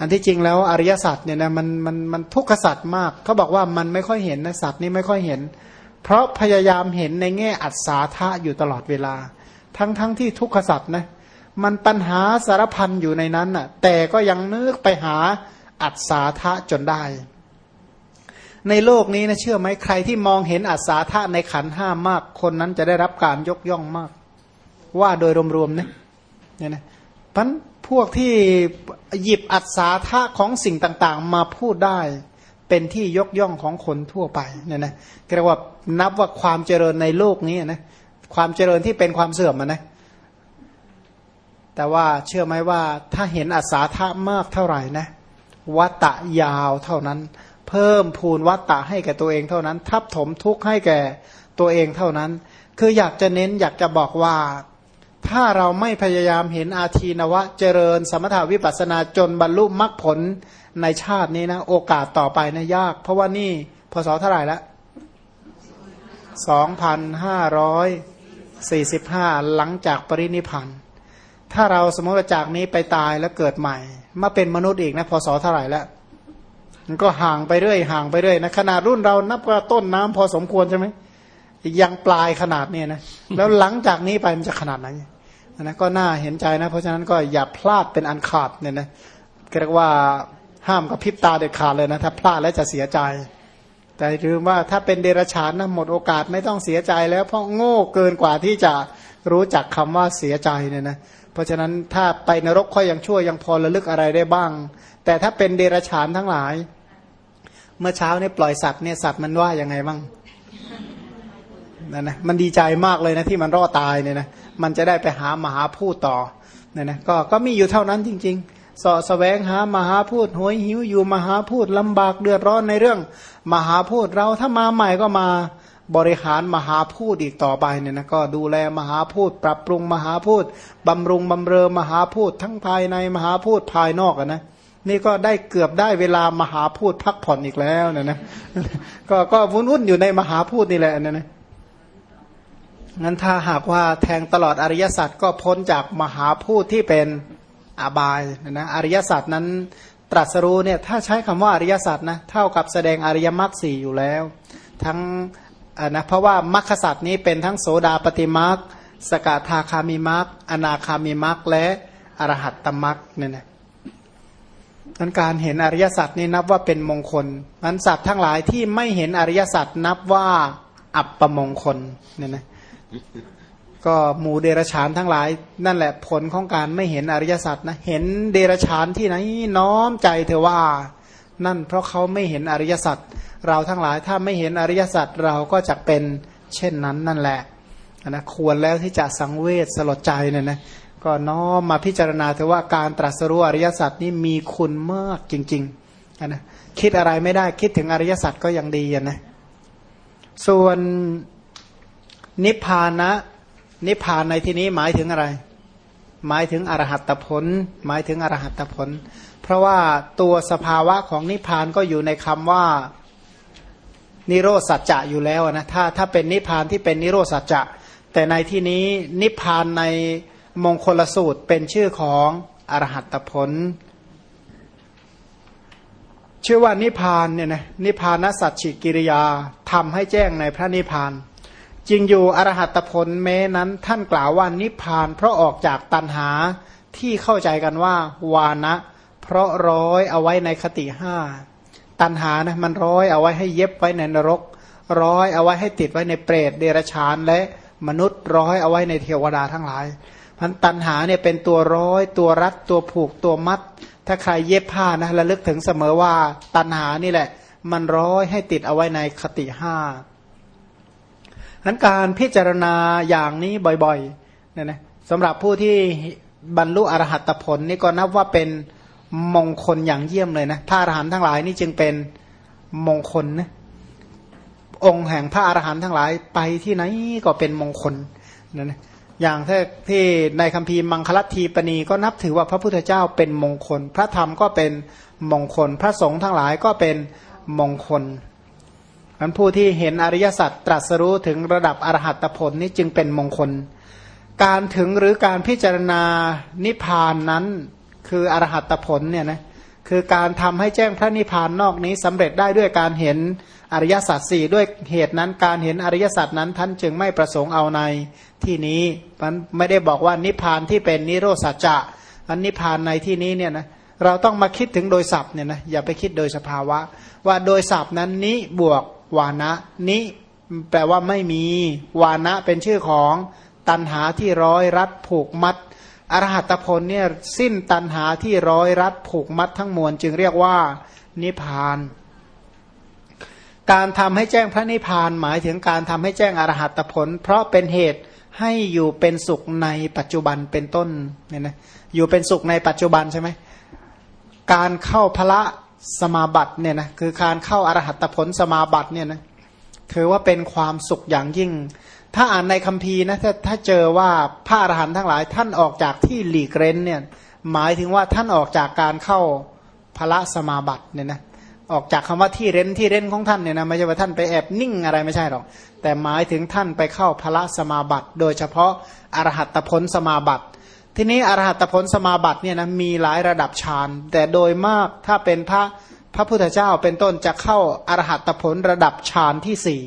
อันที่จริงแล้วอริยสัจเนี่ยนะมันมันมันทุกขสัจมากเขาบอกว่ามันไม่ค่อยเห็นนะสัตว์นี่ไม่ค่อยเห็น เพราะพยายามเห็นในแง่อัศาธาอยู่ตลอดเวลา ทั้งทั้งที่ทุกขสัจนะมันปัญหาสารพันอยู่ในนั้นน่ะแต่ก็ยังนึกไปหาอัศาธาจนได้ ในโลกนี้นะเชื่อไหมใครที่มองเห็นอัศาธาในขันห้ามาก คนนั้นจะได้รับการยกย่องมาก ว่าโดยรวมๆนะเนี่ยนะพัน พวกที่หยิบอัศาธาของสิ่งต่างๆ มาพูดได้เป็นที่ยกย่องของคนทั่วไปเนี่ยนะเรียกว่านับว่าความเจริญในโลกนี้นะความเจริญที่เป็นความเสื่อมนะแต่ว่าเชื่อไหมว่าถ้าเห็นอัศาธามากเท่าไหร่นะวัตตะยาวเท่านั้น เพิ่มพูนวัตตะให้แก่ตัวเองเท่านั้น ทับถมทุกข์ให้แก่ตัวเองเท่านั้น คืออยากจะเน้นอยากจะบอกว่า ถ้าเราไม่พยายามเห็นอาทีนวะ เจริญสมถาวิปัสนาจนบรรลุมรรคผลในชาตินี้นะ โอกาสต่อไปนะยาก เพราะว่านี่พศเท่าไหร่ละสองพันห้าร้อยสี่สิบห้าหลังจากปรินิพานถ้าเราสมมติว่าจากนี้ไปตายแล้วเกิดใหม่ มาเป็นมนุษย์อีกนะพศเท่าไหร่แล้วมันก็ห่างไปเรื่อยห่างไปเรื่อยนะขนาดรุ่นเรานับว่าต้นน้ำพอสมควรใช่ไหมยังปลายขนาดเนี่ยนะแล้วหลังจากนี้ไปมันจะขนาดไหน นะก็น่าเห็นใจนะ เพราะฉะนั้นก็อย่าพลาดเป็นอันขาดเนี่ยนะเรียกว่าห้ามกับพริบตาเด็ดขาดเลยนะถ้าพลาดแล้วจะเสียใจ แต่ลืมว่าถ้าเป็นเดรัจฉานนะหมดโอกาสไม่ต้องเสียใจแล้วเพราะโง่เกินกว่าที่จะรู้จักคำว่าเสียใจเนี่ยนะเพราะฉะนั้นถ้าไปนรกค่อยยังชั่วยังพอระลึกอะไรได้บ้าง แต่ถ้าเป็นเดรัจฉานทั้งหลาย เมื่อเช้าเนี่ยปล่อยสัตว์เนี่ยสัตว์มันว่ายังไงบ้างนั่นนะมันดีใจมากเลยนะที่มันรอดตายเนี่ยนะ มันจะได้ไปหามหาพูดต่อเนี่ยนะก็ก็มีอยู่เท่านั้นจริงๆสอแสวงหามหาพูดหวยหิวอยู่มหาพูดลำบากเดือดร้อนในเรื่อง มหาพูดเราถ้ามาใหม่ก็มาบริหารมหาพูดอีกต่อไปเนี่ยนะก็ดูแลมหาพูด ปรับปรุงมหาพูดบำรุงบำเรอมหาพูดทั้งภายในมหาพูดภายนอกนะนี่ก็ได้เกือบได้เวลามหาพูดพักผ่อนอีกแล้วนะนะก็ก็วุ่นๆอยู่ในมหาพูดนี่แหละนะนะ งั้นถ้าหากว่าแทงตลอดอริยสัจก็พ้นจากมหาพูดที่เป็นอบายนะอริยสัจนั้นตรัสรู้เนี่ยถ้าใช้คำว่าอริยสัจนะเท่ากับแสดงอริยมรรคสี่อยู่แล้ว ทั้งนะเพราะว่ามรรคสัจนี้เป็นทั้งโสดาปฏิมรรคสกทาคามิมรรคอนาคามิมรรคและอรหัตตมรรคเนี่ยนะนั้นการเห็นอริยสัจนี่นับว่าเป็นมงคลมันสัตว์ทั้งหลายที่ไม่เห็นอริยสัจนับว่าอัปปมงคลเนี่ยนะ ก็หมู่เดรฉานทั้งหลาย นั่นแหละผลของการไม่เห็นอริยสัจนะเห็นเดรฉานที่ไหนน้อมใจเธอว่า นั่นเพราะเขาไม่เห็นอริยสัจเราทั้งหลายถ้าไม่เห็นอริยสัจเราก็จะเป็นเช่นนั้นนั่นแหละนะควรแล้วที่จะสังเวชสลดใจเนี่ยนะก็น้อมมาพิจารณาเถอว่าการตรัสรู้อริยสัจนี่มีคุณมากจริงๆนะคิดอะไรไม่ได้คิดถึงอริยสัจก็ยังดีนะส่วน นิพพานะ นิพพานในที่นี้หมายถึงอะไร หมายถึงอรหัตผล หมายถึงอรหัตผล เพราะว่าตัวสภาวะของนิพพานก็อยู่ในคำว่านิโรสัจจะอยู่แล้วนะถ้าถ้าเป็นนิพพานที่เป็นนิโรสัจจะ แต่ในที่นี้นิพพานในมงคลสูตรเป็นชื่อของอรหัตผลชื่อว่านิพพานเนี่ยนะนิพพานสัจฉิกิริยาทำให้แจ้งในพระนิพพาน จริงอยู่อรหัตผลแม้นั้นท่านกล่าวว่านิพพาน เพราะออกจากตันหาที่เข้าใจกันว่าวานะ เพราะร้อยเอาไว้ในคติห้าตันหานะมันร้อยเอาไว้ให้เย็บไว้ในนรก ร้อยเอาไว้ให้ติดไว้ในเปรตเดรัจฉานและมนุษย์ร้อยเอาไว้ในเทวดาทั้งหลายพันตันหาเนี่ยเป็นตัวร้อยตัวรัดตัวผูกตัวมัด ถ้าใครเย็บผ้านะระลึกถึงเสมอว่าตันหานี่แหละ มันร้อยให้ติดเอาไว้ในคติห้า นั้นการพิจารณาอย่างนี้บ่อยๆเนี่ยนะสำหรับผู้ที่บรรลุอรหัตผลนี่ก็นับว่าเป็นมงคลอย่างเยี่ยมเลยนะพระอรหันต์ทั้งหลายนี่จึงเป็นมงคลนะองค์แห่งพระอรหันต์ทั้งหลายไปที่ไหนก็เป็นมงคลนนะอย่างที่ที่ในคัมภีร์มังคลัตทีปณีก็นับถือว่าพระพุทธเจ้าเป็นมงคล พระธรรมก็เป็นมงคล พระสงฆ์ทั้งหลายก็เป็นมงคล มันผู้ที่เห็นอริยสัจตรัสรู้ถึงระดับอรหัตผลนี้จึงเป็นมงคล การถึงหรือการพิจารณานิพพานนั้นคืออรหัตผลเนี่ยนะคือการทำให้แจ้งพระนิพพานนอกนี้สำเร็จได้ด้วยการเห็นอริยสัจสี่ด้วยเหตุนั้นการเห็นอริยสัจนั้นท่านจึงไม่ประสงค์เอาในที่นี้มันไม่ได้บอกว่านิพพานที่เป็นนิโรธสัจจะอันนิพพานในที่นี้เนี่ยนะเราต้องมาคิดถึงโดยศัพท์เนี่ยนะอย่าไปคิดโดยสภาวะ ว่าโดยศัพท์นั้นนิบวก วานะนิแปลว่าไม่มี วานะเป็นชื่อของตันหาที่ร้อยรัดผูกมัด อรหัตผลเนี่ยสิ้นตันหาที่ร้อยรัดผูกมัดทั้งมวลจึงเรียกว่า นิพาน การทำให้แจ้งพระนิพพานหมายถึงการทำให้แจ้งอรหัตผล เพราะเป็นเหตุให้อยู่เป็นสุขในปัจจุบันเป็นต้นเนี่ยนะอยู่เป็นสุขในปัจจุบันใช่ไหมการเข้าพระ สมาบัติเนี่ยนะคือการเข้าอรหัตผลสมาบัติเนี่ยนะถือว่าเป็นความสุขอย่างยิ่ง ถ้าอ่านในคัมภีร์นะถ้าถ้าเจอว่าพระอรหันต์ทั้งหลายท่านออกจากที่หลีกเร้นเนี่ยหมายถึงว่าท่านออกจากการเข้าพระสมาบัติเนี่ยนะออกจากคำว่าที่เร้นที่เร้นของท่านเนี่ยนะไม่ใช่ว่าท่านไปแอบนิ่งอะไรไม่ใช่หรอก แต่หมายถึงท่านไปเข้าพระสมาบัติ โดยเฉพาะอรหัตผลสมาบัติ ทีนี้อรหัตผลสมาบัติเนี่ยนะมีหลายระดับฌานแต่โดยมากถ้าเป็นพระพระพุทธเจ้าเป็นต้นจะเข้าอรหัตผลระดับฌานที่สี่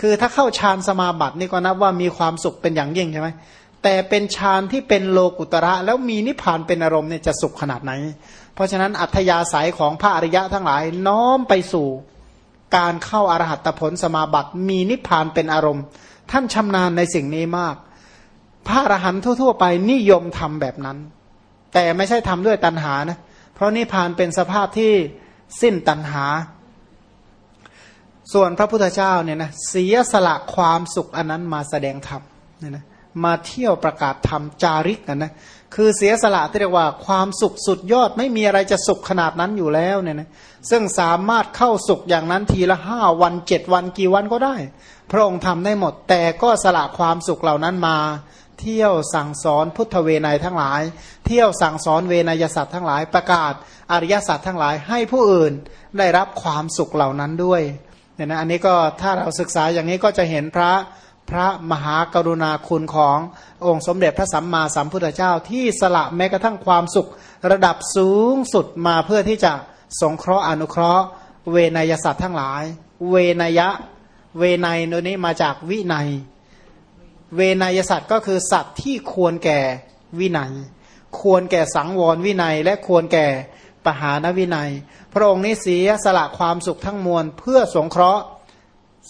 คือถ้าเข้าฌานสมาบัตินี่ก็นับว่ามีความสุขเป็นอย่างยิ่งใช่ไหมแต่เป็นฌานที่เป็นโลกุตระ แล้วมีนิพพานเป็นอารมณ์เนี่ยจะสุขขนาดไหน เพราะฉะนั้นอัธยาศัยของพระอริยะทั้งหลายน้อมไปสู่การเข้าอรหัตผลสมาบัติ มีนิพพานเป็นอารมณ์ ท่านชำนาญในสิ่งนี้มาก พระอรหันต์ทั่ว ๆ ไปนิยมทำแบบนั้น แต่ไม่ใช่ทำด้วยตัณหานะเพราะนิพพานเป็นสภาพที่สิ้นตัณหา ส่วนพระพุทธเจ้าเนี่ยนะเสียสละความสุขอันนั้นมาแสดงธรรมเนี่ยนะมาเที่ยวประกาศธรรมจาริกนะนะคือเสียสละที่เรียกว่าความสุขสุดยอดไม่มีอะไรจะสุขขนาดนั้นอยู่แล้วเนี่ยนะซึ่งสามารถเข้าสุขอย่างนั้นทีละห้าวันเจ็ดวันกี่วันก็ได้ พระองค์ทำได้หมดแต่ก็สละความสุขเหล่านั้นมา เที่ยวสั่งสอนพุทธเวไนทั้งหลาย เที่ยวสั่งสอนเวนยสัตว์ทั้งหลาย ประกาศอริยสัตว์ทั้งหลายให้ผู้อื่นได้รับความสุขเหล่านั้นด้วยเนี่ยนะอันนี้ก็ถ้าเราศึกษาอย่างนี้ก็จะเห็นพระพระมหากรุณาคุณขององค์สมเด็จพระสัมมาสัมพุทธเจ้าที่สละแม้กระทั่งความสุขระดับสูงสุดมาเพื่อที่จะสงเคราะห์อนุเคราะห์ เวนยสัตว์ทั้งหลาย เวนยะ เวนยโนนี้มาจากวินัย เวนยสัตว์ก็คือสัตว์ที่ควรแก่วินัย ควรแก่สังวรวินัย และควรแก่ปหานวินัย พระองค์นี้เสียสละความสุขทั้งมวล เพื่อสงเคราะห์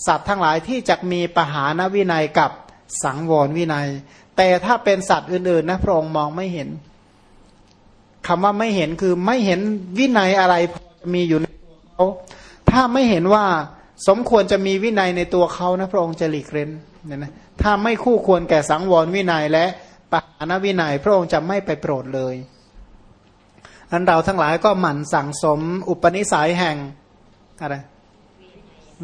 สัตว์ทั้งหลายที่จะมีปหานวินัยกับสังวรวินัย แต่ถ้าเป็นสัตว์อื่นๆนะพระองค์มองไม่เห็นคำว่าไม่เห็นคือไม่เห็นวินัยอะไรพอจะมีอยู่ในตัวเขาถ้าไม่เห็นว่า สมควรจะมีวินัยในตัวเขานะพระองค์จะหลีกเล่นเนี่ยนะถ้าไม่คู่ควรแก่สังวรวินัยและปานวินัย พระองค์จะไม่ไปโปรดเลยอันเราทั้งหลายก็หมั่นสั่งสมอุปนิสัยแห่งอะไร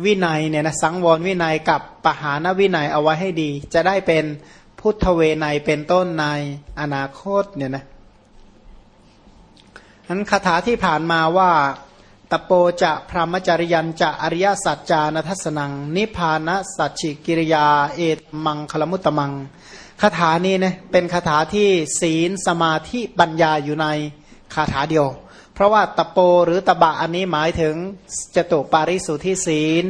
วินัยเนี่ยนะสังวรวินัยกับปหานวินัยเอาไว้ให้ดี จะได้เป็นพุทธเวไนเป็นต้นในอนาคตเนี่ยนะนั้นคาถาที่ผ่านมาว่า ตโปจะพรหมจริยันจะอริยสัจจานัทัศนัง นิพานะสัจฉิกิริยา เอตมังคลมุตตมังคาถานี้นะเป็นคาถาที่ศีลสมาธิปัญญาอยู่ในคาถาเดียว เพราะว่าตโปหรือตบะอันนี้หมายถึงจตุปาริสุทธิศีล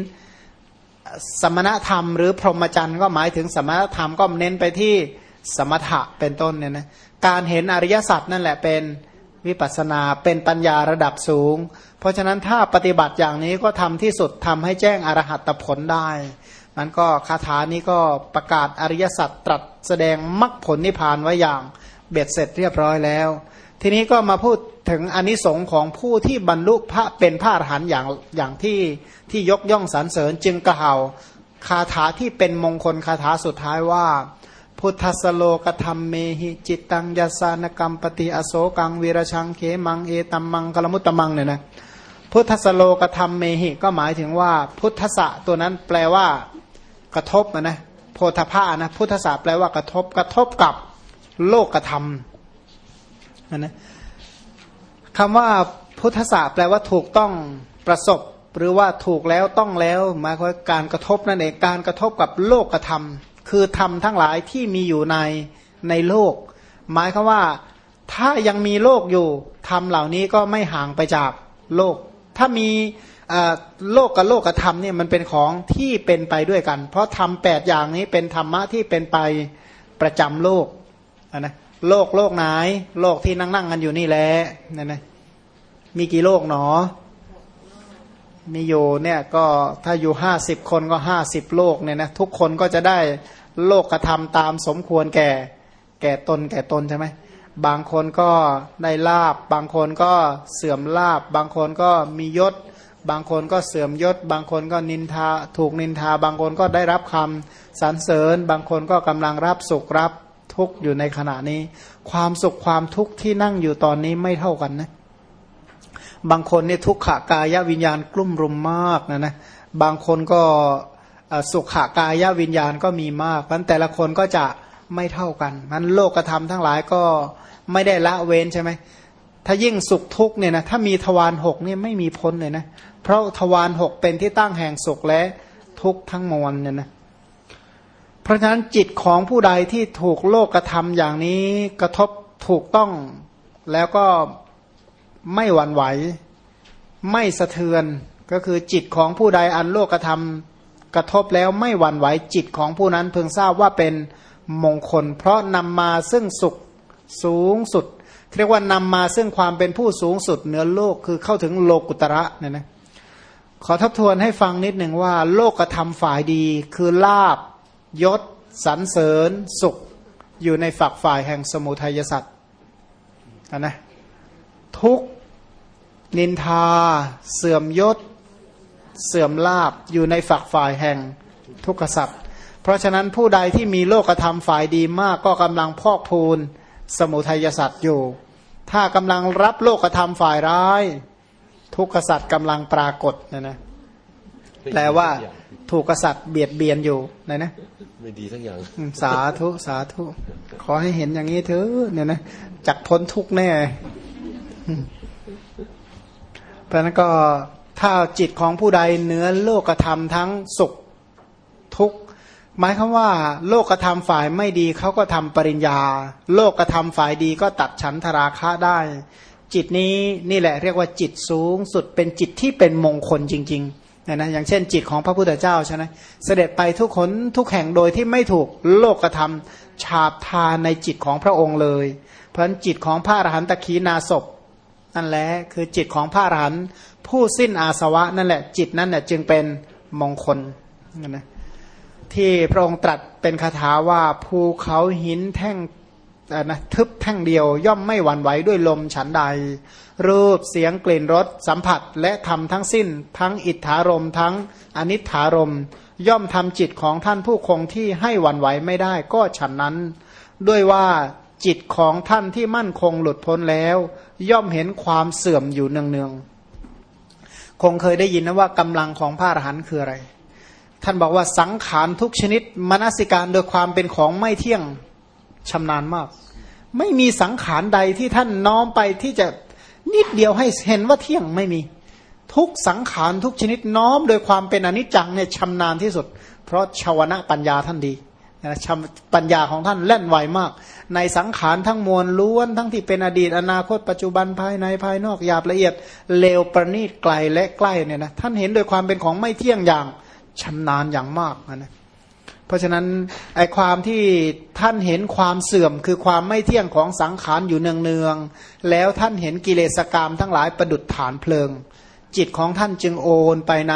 สมณธรรม หรือพรหมจรรย์ก็หมายถึงสมณธรรมก็เน้นไปที่สมถะเป็นต้นเนี่ยนะการเห็นอริยสัจนั่นแหละเป็น วิปัสนาเป็นปัญญาระดับสูง เพราะฉะนั้นถ้าปฏิบัติอย่างนี้ก็ทำที่สุดทำให้แจ้งอรหัตผลได้มันก็คาถานี้ก็ประกาศอริยสัจตรัสแสดงมรรคผลนิพพานไว้อย่างเบ็ดเสร็จเรียบร้อยแล้ว ทีนี้ก็มาพูดถึงอนิสงค์ของผู้ที่บรรลุพระเป็นพระอรหันต์อย่างอย่างที่ที่ยกย่องสรรเสริญจึงกล่าวคาถาที่เป็นมงคลคาถาสุดท้ายว่า พุทธสโลกธรรมเมหิจิตตังยาสานกรรมปฏิอโศกังวีรชังเขมังเอตัมมังกลมุตตมังเนี่ยนะพุทธสโลกธรรมเมหิก็หมายถึงว่า พุทธะตัวนั้นแปลว่ากระทบนะนะโพธพานะพุทธะแปลว่ากระทบกระทบกับโลกธรรมนะคำว่าพุทธะแปลว่าถูกต้องประสบ หรือว่าถูกแล้วต้องแล้วหมายความการกระทบนั่นเองการกระทบกับโลกธรรม คือธรรมทั้งหลายที่มีอยู่ในในโลก หมายคือว่าถ้ายังมีโลกอยู่ธรรมเหล่านี้ก็ไม่ห่างไปจากโลก ถ้ามีโลกกับโลกกับธรรมเนี่ยมันเป็นของที่เป็นไปด้วยกัน เพราะธรรมแปดอย่างนี้เป็นธรรมะที่เป็นไปประจำโลกนะโลกโลกไหน โลกที่นั่งนั่งกันอยู่นี่แหละนั่นนะมีกี่โลกหนอ มีอยู่เนี่ยก็ถ้าอยู่ห้าสิบคนก็ห้าสิบโลกเนี่ยนะทุกคนก็จะได้ โลกกระทำตามสมควรแก่ แก่ตนแก่ตนใช่ไหมบางคนก็ได้ลาบ บางคนก็เสื่อมลาบ บางคนก็มียศ บางคนก็เสื่อมยศ บางคนก็นินทาถูกนินทา บางคนก็ได้รับคำสรรเสริญ บางคนก็กำลังรับสุขรับทุกข์อยู่ในขณะนี้ ความสุขความทุกข์ที่นั่งอยู่ตอนนี้ไม่เท่ากันนะ บางคนเนี่ยทุกขากายวิญญาณกลุ่มรุมมากนะนะ บางคนก็ สุขขากายวิญญาณก็มีมากเพราะแต่ละคนก็จะไม่เท่ากันนั้นโลกธรรมทั้งหลายก็ไม่ได้ละเว้นใช่ไหมถ้ายิ่งสุขทุกเนี่ยนะถ้ามีทวารหกเนี่ยไม่มีพ้นเลยนะเพราะทวารหกเป็นที่ตั้งแห่งสุขและทุกทั้งมวลเนี่ยนะเพราะฉะนั้นจิตของผู้ใดที่ถูกโลกกระทำอย่างนี้กระทบถูกต้องแล้วก็ไม่หวั่นไหว ไม่สะเทือนก็คือจิตของผู้ใดอันโลกกระทำ กระทบแล้วไม่หวั่นไหวจิตของผู้นั้นเพิ่งทราบว่าเป็นมงคล เพราะนำมาซึ่งสุขสูงสุดเรียกว่านำมาซึ่งความเป็นผู้สูงสุดเหนือโลกคือเข้าถึงโลกุตระเนี่ยนะขอทบทวนให้ฟังนิดหนึ่งว่า โลกกระทำฝ่ายดี คือลาบยศสรรเสริญ สุข อยู่ในฝักฝ่ายแห่งสมุทัยสัตว์นะทุกนินทา เสื่อมยศ เสื่อมลาบอยู่ในฝักฝ่ายแห่งทุกขสัตว์เพราะฉะนั้นผู้ใดที่มีโลกธรรมฝ่ายดีมากก็กำลังพอกพูนสมุทัยสัตว์อยู่ ถ้ากำลังรับโลกธรรมฝ่ายร้าย ทุกขสัตว์กำลังปรากฏนะนะแปลว่าถูกกษัตริย์เบียดเบียนอยู่นะนะไม่ดีทั้งอย่าง สาธุสาธุ ขอให้เห็นอย่างนี้เถอะเนี่ยนะจักพ้นทุกแน่เพราะนั้นก็ ถ้าจิตของผู้ใดเนื้อโลกธรรมทั้งสุขทุกข์หมายคือว่า โลกธรรมฝ่ายไม่ดีเขาก็ทำปริญญา โลกธรรมฝ่ายดีก็ตัดฉันทราคะได้ จิตนี้นี่แหละเรียกว่าจิตสูงสุดเป็นจิตที่เป็นมงคลจริงๆนะนะอย่างเช่น จิตของพระพุทธเจ้าใช่ไหมเสด็จไปทุกคนทุกแห่งโดยที่ไม่ถูกโลกธรรมฉาบทาในจิตของพระองค์เลย เพราะจิตของพระอรหันตคีนาศพ นั่นแหละคือจิตของพระอรหันต์ผู้สิ้นอาสวะนั่นแหละ จิตนั้นน่ยจึงเป็นมงคลนะที่พระองค์ตรัสเป็นคาถาว่าภูเขาหินแท่งนะทึบแท่งเดียว ย่อมไม่หวั่นไหวด้วยลมฉันใด รูปเสียงกลิ่นรสสัมผัสและทำทั้งสิ้น ทั้งอิทธารมทั้งอนิถารม ย่อมทำจิตของท่านผู้คงที่ให้หวั่นไหวไม่ได้ก็ฉันนั้น ด้วยว่าจิตของท่านที่มั่นคงหลุดพ้นแล้ว ย่อมเห็นความเสื่อมอยู่เนืองๆ คงเคยได้ยินนะว่ากำลังของพระอรหันต์คืออะไร ท่านบอกว่าสังขารทุกชนิดมนสิการโดยความเป็นของไม่เที่ยงชำนาญมาก ไม่มีสังขารใดที่ท่านน้อมไปที่จะนิดเดียวให้เห็นว่าเที่ยงไม่มี ทุกสังขารทุกชนิดน้อมโดยความเป็นอนิจจังเนี่ยชำนาญที่สุด เพราะชาวนะปัญญาท่านดี นะปัญญาของท่านแล่นไวมาก ในสังขารทั้งมวลล้วนทั้งที่เป็นอดีตอนาคตปัจจุบันภายในภายนอกหยาบละเอียดเลวประณีตไกลและใกล้เนี่ยนะท่านเห็นโดยความเป็นของไม่เที่ยงอย่างชำนาญอย่างมากนะเพราะฉะนั้นไอความที่ท่านเห็นความเสื่อมคือความไม่เที่ยงของสังขารอยู่เนืองๆแล้วท่านเห็นกิเลสกรรมทั้งหลายประดุดฐานเพลิง จิตของท่านจึงโอนไปใน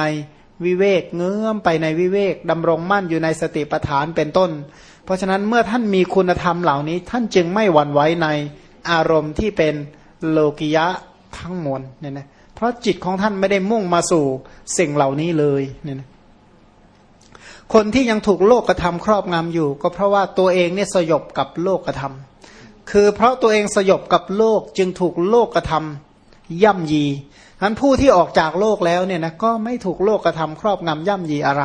วิเวกเงื้อมไปในวิเวกดำรงมั่นอยู่ในสติปัฏฐานเป็นต้น เพราะฉะนั้นเมื่อท่านมีคุณธรรมเหล่านี้ ท่านจึงไม่หวั่นไหวในอารมณ์ที่เป็นโลกิยะทั้งมวลเนี่ยนะเพราะจิตของท่านไม่ได้มุ่งมาสู่สิ่งเหล่านี้เลยเนี่ยนะคนที่ยังถูกโลกกระทำครอบงำอยู่ ก็เพราะว่าตัวเองเนี่ยสยบกับโลกกระทำคือเพราะตัวเองสยบกับโลกจึงถูกโลกกระทำย่ำยี นั้นผู้ที่ออกจากโลกแล้วเนี่ยนะก็ไม่ถูกโลกกระทำครอบงำย่ำยีอะไร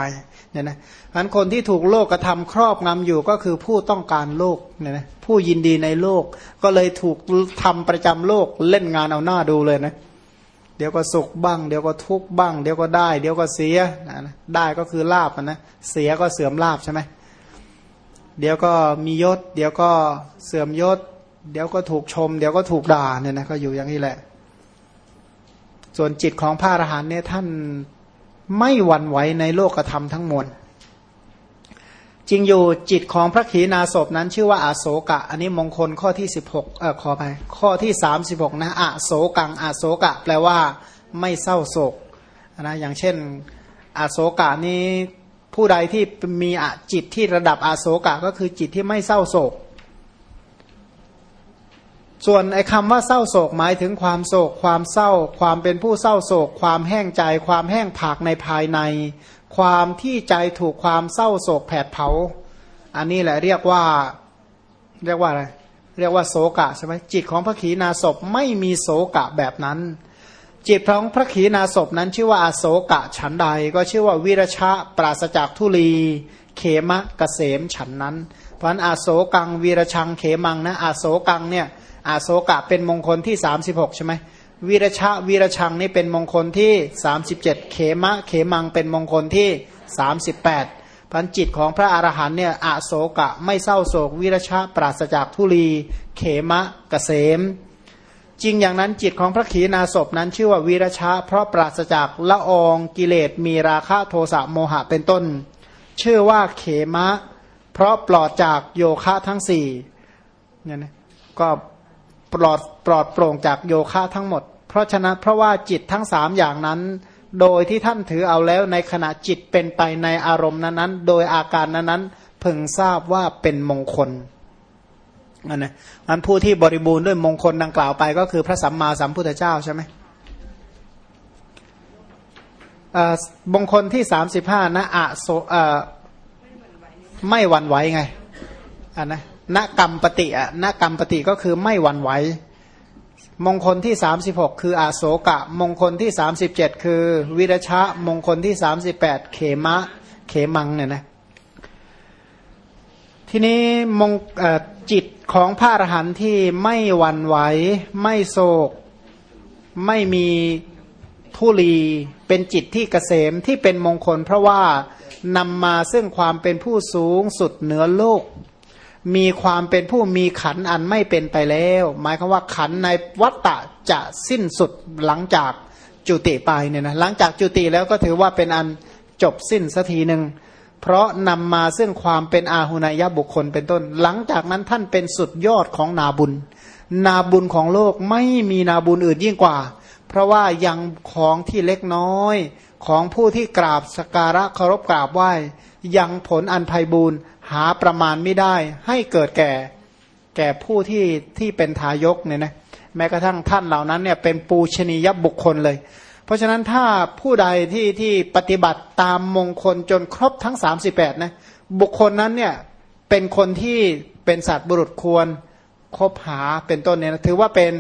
เนี่ยนะนั้นคนที่ถูกโลกกระทำครอบงำอยู่ก็คือผู้ต้องการโลกเนี่ยนะผู้ยินดีในโลก ก็เลยถูกทำประจำโลกเล่นงานเอาหน้าดูเลยนะเดี๋ยวก็สุขบ้าง เดี๋ยวก็ทุกข์บ้าง เดี๋ยวก็ได้ เดี๋ยวก็เสียนะได้ก็คือลาบนะเสียก็เสื่อมลาบใช่ไหมเดี๋ยวก็มียศ เดี๋ยวก็เสื่อมยศ เดี๋ยวก็ถูกชม เดี๋ยวก็ถูกด่าเนี่ยนะก็อยู่อย่างนี้แหละ ส่วนจิตของพระอรหันต์เนี่ยท่านไม่หวั่นไหวในโลกธรรมทั้งมวลจริงอยู่จิตของพระขีณาสพนั้นชื่อว่าอาโศกะ อันนี้มงคลข้อที่สิบหกเออขอไปข้อที่สามสิบหกนะอาโศกังอาโศกะ แปลว่าไม่เศร้าโศกนะอย่างเช่นอาโศกะนี้ผู้ใดที่มีจิตที่ระดับอาโศกะ ก็คือจิตที่ไม่เศร้าโศก ส่วนไอ้คำว่าเศร้าโศกหมายถึงความโศก ความเศร้า ความเป็นผู้เศร้าโศก ความแห้งใจ ความแห้งผากในภายใน ความที่ใจถูกความเศร้าโศกแผดเผา อันนี้แหละเรียกว่าเรียกว่าอะไรเรียกว่าโศกะใช่ไหมจิตของพระขีณาสพไม่มีโศกะแบบนั้น จิตของพระขีณาสพนั้นชื่อว่าอาโศกะฉันใด ก็ชื่อว่าวิรชะปราศจากทุลี เขมะกะเกษมฉันนั้น เพราะนั้นอาโศกังวีรชังเขมังนะอาโศกังเนี่ย อาโศกะเป็นมงคลที่ 36 ใช่ไหมวิรชะวีรชังนี่เป็นมงคลที่ 37 เขมะเขมังเป็นมงคลที่ 38 พันจิตของพระอรหันเนี่ยอาโศกะไม่เศร้าโศก วิรชะปราศจากทุลี เขมะกะเกษม จริงอย่างนั้นจิตของพระขีณาสพนั้นชื่อว่าวีรชะ เพราะปราศจากละอองกิเลสมีราคะโทสะโมหะเป็นต้น ชื่อว่าเขมะ เพราะปลอดจากโยคะทั้งสี่เนี่ยนะก็ ปลอดปลอดโปร่งจากโยคะทั้งหมด เพราะฉะนั้นเพราะว่าจิตทั้งสามอย่างนั้น โดยที่ท่านถือเอาแล้วในขณะจิตเป็นไปในอารมณ์นั้นๆ โดยอาการนั้นๆพึงทราบว่าเป็นมงคลอันนะมันผู้ที่บริบูรณ์ด้วยมงคลดังกล่าวไป ก็คือพระสัมมาสัมพุทธเจ้าใช่ไหมมงคลที่สามสิบห้านะอะโซไม่หวั่นไหวไงอันนะ นกรรมปฏิอะนกรรมปฏิก็คือไม่หวั่นไหว มงคลที่สามสิบหกคืออาโศกะ มงคลที่สามสิบเจ็ดคือวิรชะ มงคลที่สามสิบแปดเขมะ เขมังเนี่ยนะทีนี้มงจิตของพระอรหันต์ที่ไม่หวั่นไหว ไม่โศก ไม่มีทุลีเป็นจิตที่เกษมที่เป็นมงคล เพราะว่านำมาซึ่งความเป็นผู้สูงสุดเหนือโลก มีความเป็นผู้มีขันอันไม่เป็นไปแล้ว หมายคือว่าขันในวัตตะจะสิ้นสุดหลังจากจุติไปเนี่ยนะหลังจากจุติแล้วก็ถือว่าเป็นอันจบสิ้นสักทีหนึ่งเพราะนำมาซึ่งความเป็นอาหุนายบุคคลเป็นต้น หลังจากนั้นท่านเป็นสุดยอดของนาบุญ นาบุญของโลกไม่มีนาบุญอื่นยิ่งกว่า เพราะว่ายังของที่เล็กน้อย ของผู้ที่กราบสการะเคารพกราบไหว้ ยังผลอันภัยบูรหาประมาณไม่ได้ ให้เกิดแก่ แก่ผู้ที่ที่เป็นทายกเนี่ยนะแม้กระทั่งท่านเหล่านั้นเนี่ยเป็นปูชนียบุคคลเลย เพราะฉะนั้นถ้าผู้ใดที่ที่ปฏิบัติตามมงคลจนครบทั้ง 38นะบุคคลนั้นเนี่ยเป็นคนที่เป็นสัตว์บุรุษควรคบหาเป็นต้นเนี่ยนะถือว่าเป็น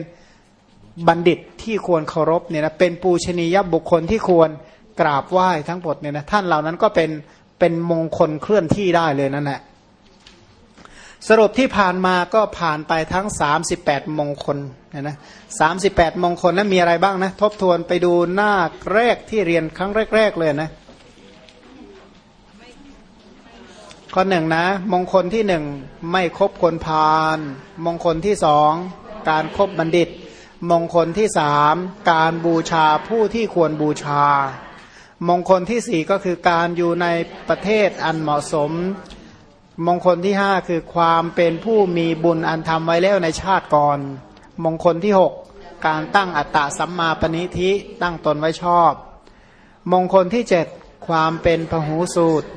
บัณฑิตที่ควรเคารพเนี่ยนะเป็นปูชนียบุคคลที่ควรกราบไหว้ทั้งหมดเนี่ยนะท่านเหล่านั้นก็เป็นเป็นมงคลเคลื่อนที่ได้เลยนั่นแหละสรุปที่ผ่านมาก็ผ่านไปทั้ง 38 มงคลนะนะสามสิบแปดมงคลนั้นมีอะไรบ้างนะทบทวนไปดูหน้าแรกที่เรียนครั้งแรก ๆ เลยนะข้อหนึ่งนะ มงคลที่หนึ่งไม่คบคนพาลมงคลที่สองการครบบัณฑิต มงคลที่สามการบูชาผู้ที่ควรบูชา มงคลที่สี่ก็คือการอยู่ในประเทศอันเหมาะสม มงคลที่ห้าคือความเป็นผู้มีบุญอันทำไว้แล้วในชาติก่อน มงคลที่หกการตั้งอัตตะสัมมาปณิธิตั้งตนไว้ชอบ มงคลที่เจ็ดความเป็นพหูสูตร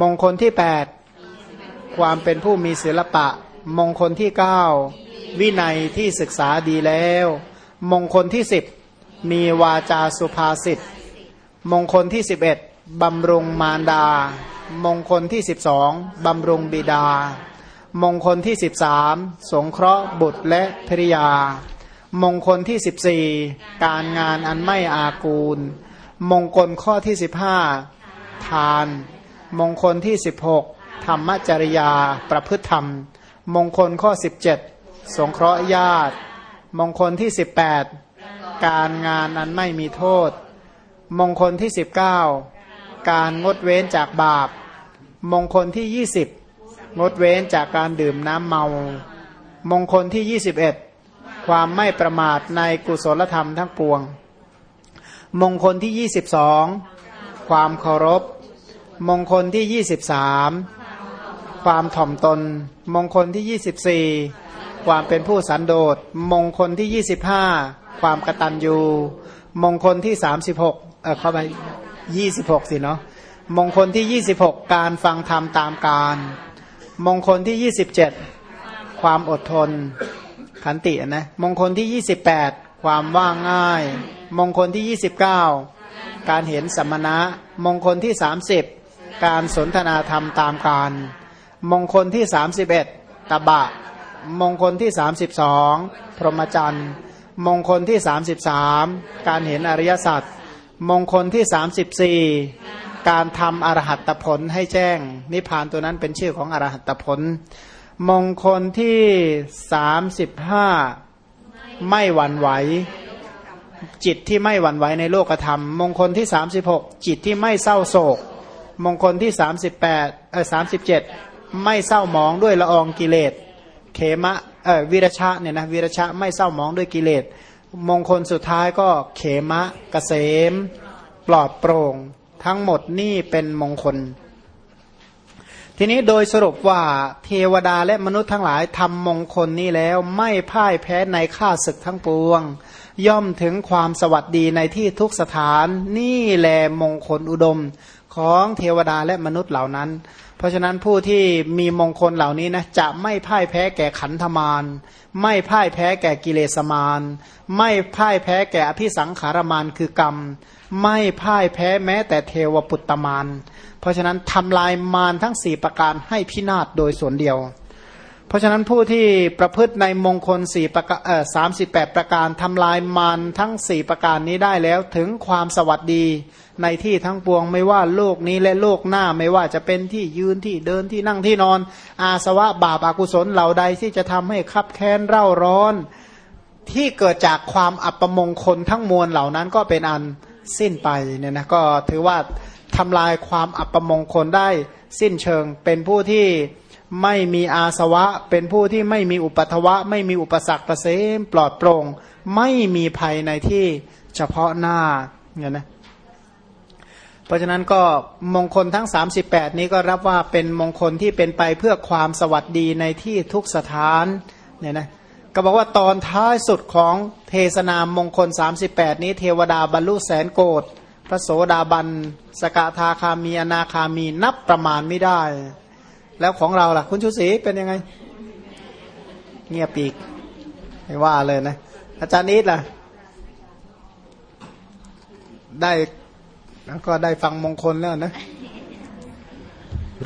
มงคลที่แปดความเป็นผู้มีศิลปะ มงคลที่เก้า วินัยที่ศึกษาดีแล้ว มงคลที่สิบมีวาจาสุภาษิตมงคลที่สิบเอ็ดบำรุงมารดา มงคลที่สิบสองบำรุงบิดา มงคลที่สิบสามสงเคราะห์บุตรและภริยา มงคลที่สิบสี่การงานอันไม่อากูล มงคลข้อที่สิบห้าทาน มงคลที่สิบหกธรรมจริยาประพฤติธรรม มงคลข้อสิบเจ็ด สงเคราะห์ญาติ มงคลที่สิบแปดการงานอันไม่มีโทษ มงคลที่สิบเก้าการงดเว้นจากบาป มงคลที่ยี่สิบงดเว้นจากการดื่มน้ำเมา มงคลที่ยี่สิบเอ็ดความไม่ประมาทในกุศลธรรมทั้งปวง มงคลที่ยี่สิบสองความเคารพ มงคลที่ยี่สิบสามความถ่อมตน มงคลที่ยี่สิบสี่ ความเป็นผู้สันโดษ มงคลที่ยี่สิบห้าความกระตัญญูมงคลที่สามสิบหกเออเข้าไปยี่สิบหกสิเนาะมงคลที่ยี่สิบหกการฟังธรรมตามการ มงคลที่ยี่สิบเจ็ดความอดทนขันตินะมงคลที่ยี่สิบแปดความว่างง่าย มงคลที่ยี่สิบเก้าการเห็นสัมณะมงคลที่สามสิบการสนทนาธรรมตามการ มงคลที่สามสิบเอ็ดตบะ มงคลที่สามสิบสองพรหมจรรย์มงคลที่สามสิบสามการเห็นอริยสัจมงคลที่สามสิบสี่การทำอรหัตผลให้แจ้ง นิพพานตัวนั้นเป็นชื่อของอรหัตผล มงคลที่สามสิบห้าไม่หวั่นไหว จิตที่ไม่หวั่นไหวในโลกธรรม มงคลที่สามสิบหกจิตที่ไม่เศร้าโศก มงคลที่สามสิบแปดเออสามสิบเจ็ดไม่เศร้าหมองด้วยละอองกิเลส เขมะเออวิรชะเนี่ยนะวิรชะไม่เศร้ามองด้วยกิเลส มงคลสุดท้ายก็เขมะกะเกษม ปลอดโปร่ง ทั้งหมดนี่เป็นมงคล ทีนี้โดยสรุปว่าเทวดาและมนุษย์ทั้งหลายทำมงคลนี้แล้วไม่พ่ายแพ้ในข้าศึกทั้งปวง ย่อมถึงความสวัสดีในที่ทุกสถานนี่แลมงคลอุดม ของเทวดาและมนุษย์เหล่านั้น เพราะฉะนั้นผู้ที่มีมงคลเหล่านี้นะจะไม่พ่ายแพ้แก่ขันธมารไม่พ่ายแพ้แก่กิเลสมารไม่พ่ายแพ้แก่อภิสังขารมารคือกรรม ไม่พ่ายแพ้แม้แต่เทวปุตตมารเพราะฉะนั้นทำลายมารทั้งสี่ประการให้พินาศโดยส่วนเดียว เพราะฉะนั้นผู้ที่ประพฤติในมงคลสี่ประการสามสิบแปดประการทำลายมารทั้งสี่ประการนี้ได้แล้วถึงความสวัสดี ในที่ทั้งปวงไม่ว่าโลกนี้และโลกหน้าไม่ว่าจะเป็นที่ยืนที่เดินที่นั่งที่นอน อาสวะบาปอากุศลเหล่าใดที่จะทำให้คับแค้นเร่าร้อน ที่เกิดจากความอัปมงคลทั้งมวลเหล่านั้นก็เป็นอันสิ้นไปเนี่ยนะก็ถือว่าทำลายความอัปมงคลได้สิ้นเชิงเป็นผู้ที่ไม่มีอาสวะ เป็นผู้ที่ไม่มีอุปัตวะ ไม่มีอุปสรรคประเสมปลอดโปร่ง ไม่มีภัยในที่เฉพาะหน้าเนี่ยนะ เพราะฉะนั้นก็มงคลทั้ง 38 นี้ก็รับว่าเป็นมงคลที่เป็นไปเพื่อความสวัสดีในที่ทุกสถานเนี่ยนะก็บอกว่าตอนท้ายสุดของเทศนามมงคล 38 นี้เทวดาบรรลุแสนโกดพระโสดาบัน สกทาคามีอนาคามีนับประมาณไม่ได้ แล้วของเราล่ะ คุณชุศรีเป็นยังไง เงียบปีก ไม่ว่าเลยนะ อาจารย์นิดล่ะ ได้ ก็ได้ฟังมงคลแล้วนะ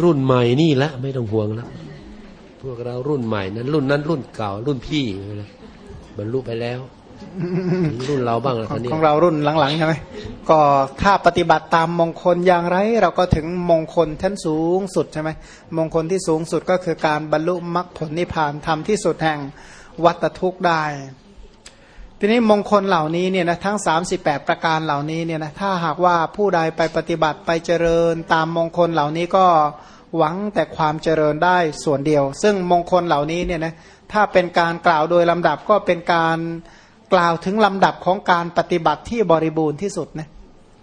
รุ่นใหม่นี่ละไม่ต้องห่วงแล้วพวกเรารุ่นใหม่นั้น รุ่นนั้น รุ่นเก่า รุ่นพี่นะบรรลุไปแล้ว รุ่นเราบ้างแล้วตอนนี้ของเรารุ่นหลังๆใช่ไหมก็ถ้าปฏิบัติตามมงคลอย่างไร เราก็ถึงมงคลชั้นสูงสุดใช่ไหมมงคลที่สูงสุดก็คือการบรรลุมรรคผลนิพพานทำที่สุดแห่งวัตทุกข์ได้ ทีนี้มงคลเหล่านี้เนี่ยนะทั้ง 38 ประการเหล่านี้เนี่ยนะถ้าหากว่าผู้ใดไปปฏิบัติไปเจริญตามมงคลเหล่านี้ก็หวังแต่ความเจริญได้ส่วนเดียว ซึ่งมงคลเหล่านี้เนี่ยนะถ้าเป็นการกล่าวโดยลำดับก็เป็นการกล่าวถึงลำดับของการปฏิบัติที่บริบูรณ์ที่สุดนะ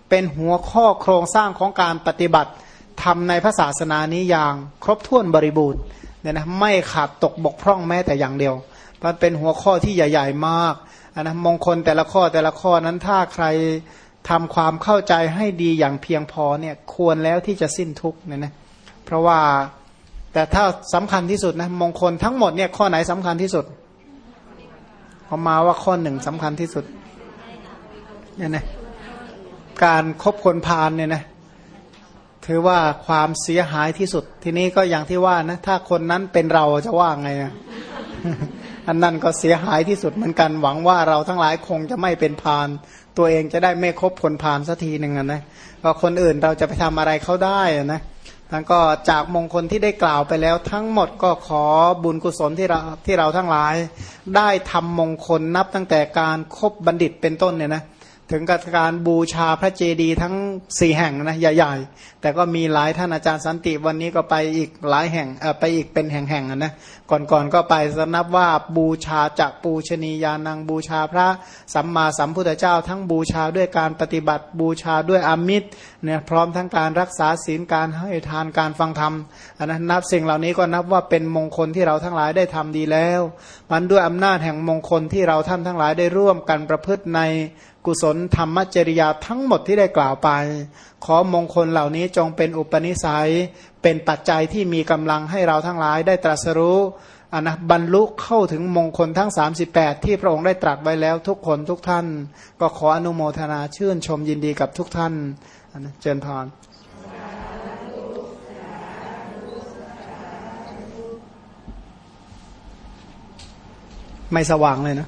เป็นหัวข้อโครงสร้างของการปฏิบัติทำในพระศาสนานี้อย่างครบถ้วนบริบูรณ์เนี่ยนะไม่ขาดตกบกพร่องแม้แต่อย่างเดียวมันเป็นหัวข้อที่ใหญ่ ๆ มาก นะมงคลแต่ละข้อแต่ละข้อนั้นถ้าใครทำความเข้าใจให้ดีอย่างเพียงพอเนี่ยควรแล้วที่จะสิ้นทุกเนี่ยนะเพราะว่าแต่ถ้าสำคัญที่สุดนะมงคลทั้งหมดเนี่ยข้อไหนสำคัญที่สุดเขามาว่าข้อหนึ่งสำคัญที่สุดเนี่ยนะการครบคนพาลเนี่ยนะถือว่าความเสียหายที่สุด ทีนี้ก็อย่างที่ว่านะถ้าคนนั้นเป็นเราจะว่าไงอะ อันนั้นก็เสียหายที่สุดเหมือนกันหวังว่าเราทั้งหลายคงจะไม่เป็นพาน ตัวเองจะได้ไม่คบคนพานสักทีหนึ่งนะก็คนอื่นเราจะไปทำอะไรเขาได้นะทั้งก็จากมงคลที่ได้กล่าวไปแล้ว ทั้งหมดก็ขอบุญกุศลที่เราที่เราทั้งหลาย ได้ทำมงคลนับตั้งแต่การครบบัณฑิตเป็นต้นเนี่ยนะ ถึงกับการบูชาพระเจดีย์ทั้งสี่แห่งนะใหญ่ๆ แต่ก็มีหลายท่านอาจารย์สันติวันนี้ก็ไปอีกหลายแห่งไปอีกเป็นแห่งๆนะก่อนๆก็ไปสนับว่าบูชาจากปูชนียานังบูชาพระสัมมาสัมพุทธเจ้า ทั้งบูชาด้วยการปฏิบัติบูชาด้วยอมิตรเนี่ยพร้อมทั้งการรักษาศีลการให้ทานการฟังธรรมอันนั้นนับสิ่งเหล่านี้ก็นับว่าเป็นมงคลที่เราทั้งหลายได้ทำดีแล้ว มันด้วยอำนาจแห่งมงคลที่เราท่านทั้งหลายได้ร่วมกันประพฤติใน กุศลธรรมจริยาทั้งหมดที่ได้กล่าวไป ขอมงคลเหล่านี้จงเป็นอุปนิสัย เป็นปัจจัยที่มีกำลังให้เราทั้งหลายได้ตรัสรู้อนนะบรรลุเข้าถึงมงคลทั้ง 38 ที่พระองค์ได้ตรัสไว้แล้วทุกคนทุกท่าน ก็ขออนุโมทนาชื่นชมยินดีกับทุกท่านอนนะเจริญพรไม่สว่างเลยนะ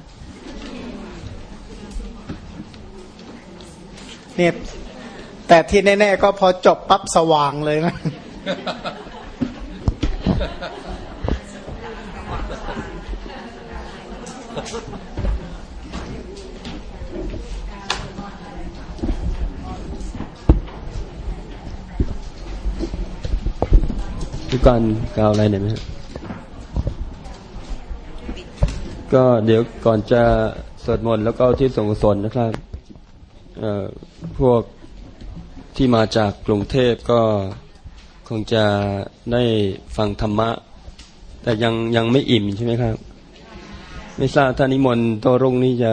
เนี่ยแต่ที่แน่ๆก็พอจบปั๊บสว่างเลยนะทุกการกล่าวอะไรหน่อยไหมก็เดี๋ยวก่อนจะสวดมนต์แล้วก็ที่ส่งกุศลนะครับ พวกที่มาจากกรุงเทพก็คงจะได้ฟังธรรมะ แต่ยังยังไม่อิ่มใช่ไหมครับ ไม่ทราบท่านิมนต์โตรุ่งนี่จะ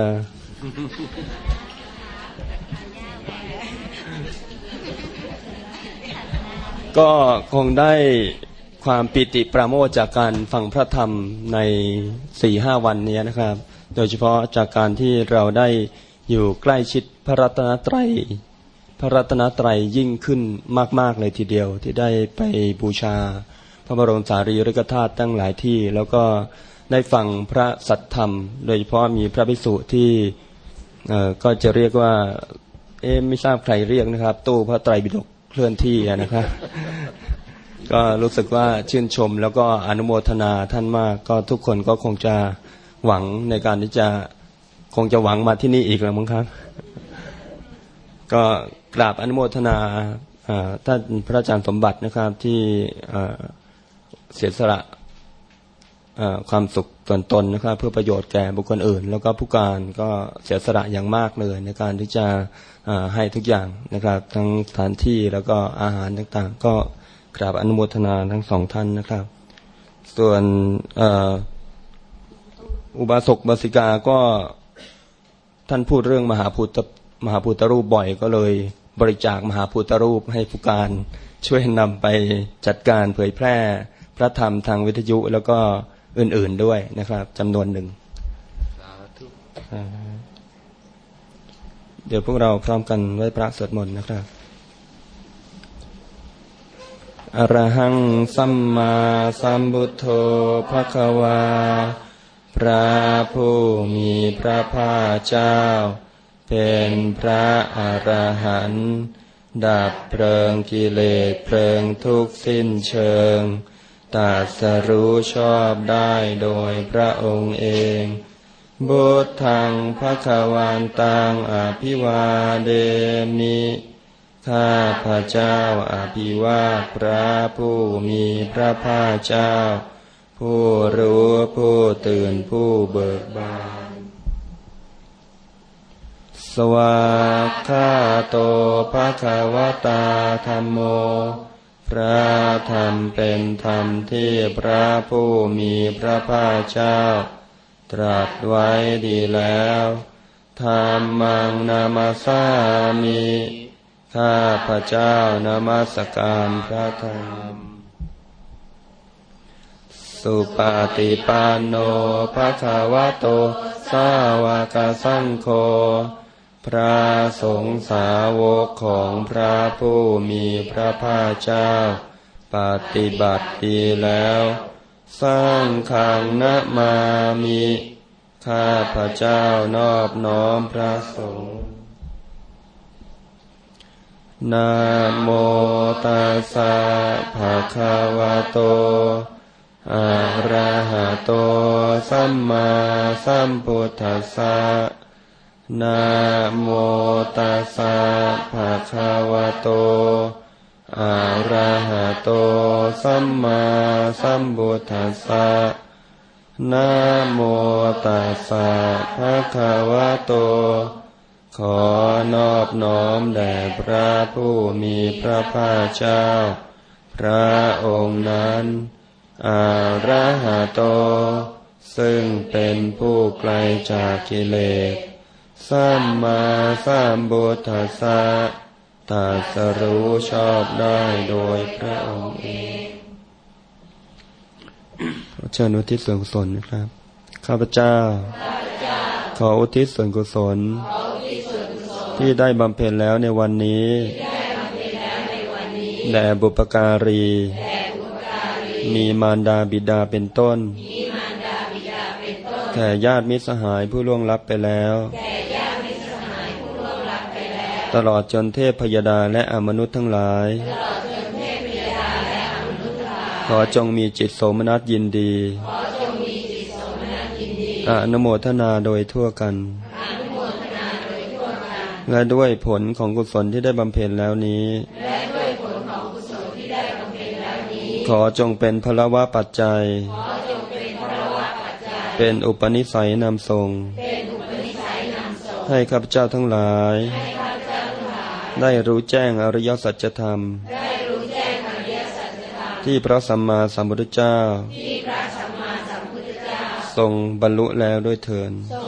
ก็คงได้ความปิติประโมทจากการฟังพระธรรมในสี่ห้าวันนี้นะครับ โดยเฉพาะจากการที่เราได้ อยู่ใกล้ชิดพระรัตนตรัย พระรัตนตรัยยิ่งขึ้นมาก ๆ เลยทีเดียวที่ได้ไปบูชา พระบรมสารีริกธาตุตั้งหลายที่ แล้วก็ได้ฟังพระสัทธรรม โดยเฉพาะมีพระภิกษุที่ก็จะเรียกว่า เอ๊ไม่ทราบใครเรียกนะครับ ตู้พระไตรปิฎกเคลื่อนที่นะครับก็รู้สึกว่าชื่นชมแล้วก็อนุโมทนาท่านมาก ก็ทุกคนก็คงจะหวังในการที่จะ คงจะหวังมาที่นี่อีกแล้วมั้งครับ ก็กราบอนุโมทนาท่านพระอาจารย์สมบัตินะครับที่เสียสละความสุขส่วนตนนะครับ เพื่อประโยชน์แก่บุคคลอื่น แล้วก็ผู้การก็เสียสละอย่างมากเลย ในการที่จะให้ทุกอย่างนะครับ ทั้งสถานที่แล้วก็อาหารต่างๆ ก็กราบอนุโมทนาทั้งสองท่านนะครับ ส่วนอุบาสกบาสิกาก็ ท่านพูดเรื่องมหาพุทธมหาพุทธรูปบ่อยก็เลยบริจาคมหาพุทธรูปให้ผู้การช่วยนำไปจัดการเผยแพร่พระธรรมทางวิทยุแล้วก็อื่นๆด้วยนะครับจำนวนหนึ่งเดี๋ยวพวกเราพร้อมกันไว้พระสวดมนต์นะครับอรหังสัมมาสัมพุทโธภะคะวา พระผู้มีพระภาคเจ้า เป็นพระอรหันต์ดับเพลิงกิเลสเพลิงทุกสิ้นเชิงตัดสรู้ชอบได้โดยพระองค์เองบุตทังพระขวานตังอภิวาเดมิข้าพระเจ้าอภิวาพระผู้มีพระภาคเจ้า ผู้รู้ผู้ตื่นผู้เบิกบาน สวากขาโตภะคะวตาธรรมโม พระธรรมเป็นธรรมที่พระผู้มีพระภาคเจ้า ตรัสไว้ดีแล้วธรรมังนามาสามิ ข้าพระเจ้านามาสการพระธรรม สุปฏิปันโนภะคะวะโต สาวกสังโฆ พระสงฆ์สาวกของพระผู้มีพระภาคเจ้า ปฏิบัติดีแล้ว สร้างขังนะมามิ ข้าพระเจ้านอบน้อมพระสงฆ์นะโมตัสสะภะคะวะโต อะระหะโตสัมมาสัมพุทธัสสะนะโมตัสสะภะคะวะโตอะระหะโตสัมมาสัมพุทธัสสะนะโมตัสสะภะคะวะโต ขอนอบน้อมแด่พระผู้มีพระภาคเจ้า พระองค์นั้น อาระหะโต ซึ่งเป็นผู้ไกลจากกิเลส สัมมาสัมพุทธัสสะตรัสรู้ชอบได้โดยพระองค์เองขอเชิญอุทิศส่วนกุศลนะครับ ข้าพเจ้า ขออุทิศส่วนกุศล ที่ได้บำเพ็ญแล้วในวันนี้ แด่บุปการี มีมารดาบิดาเป็นต้น แก่ญาติมิตรสหายผู้ล่วงลับไปแล้ว ตลอดจนเทพพยดาและอมนุษย์ทั้งหลาย ขอจงมีจิตโสมนัสยินดี อนุโมทนาโดยทั่วกัน และด้วยผลของกุศลที่ได้บำเพ็ญแล้วนี้ ขอจงเป็นพลวะปัจจัย เป็นอุปนิสัยนำทรง ให้ข้าพเจ้าทั้งหลาย ได้รู้แจ้งอริยสัจธรรม ที่พระสัมมาสัมพุทธเจ้า ทรงบรรลุแล้วด้วยเถิดทรง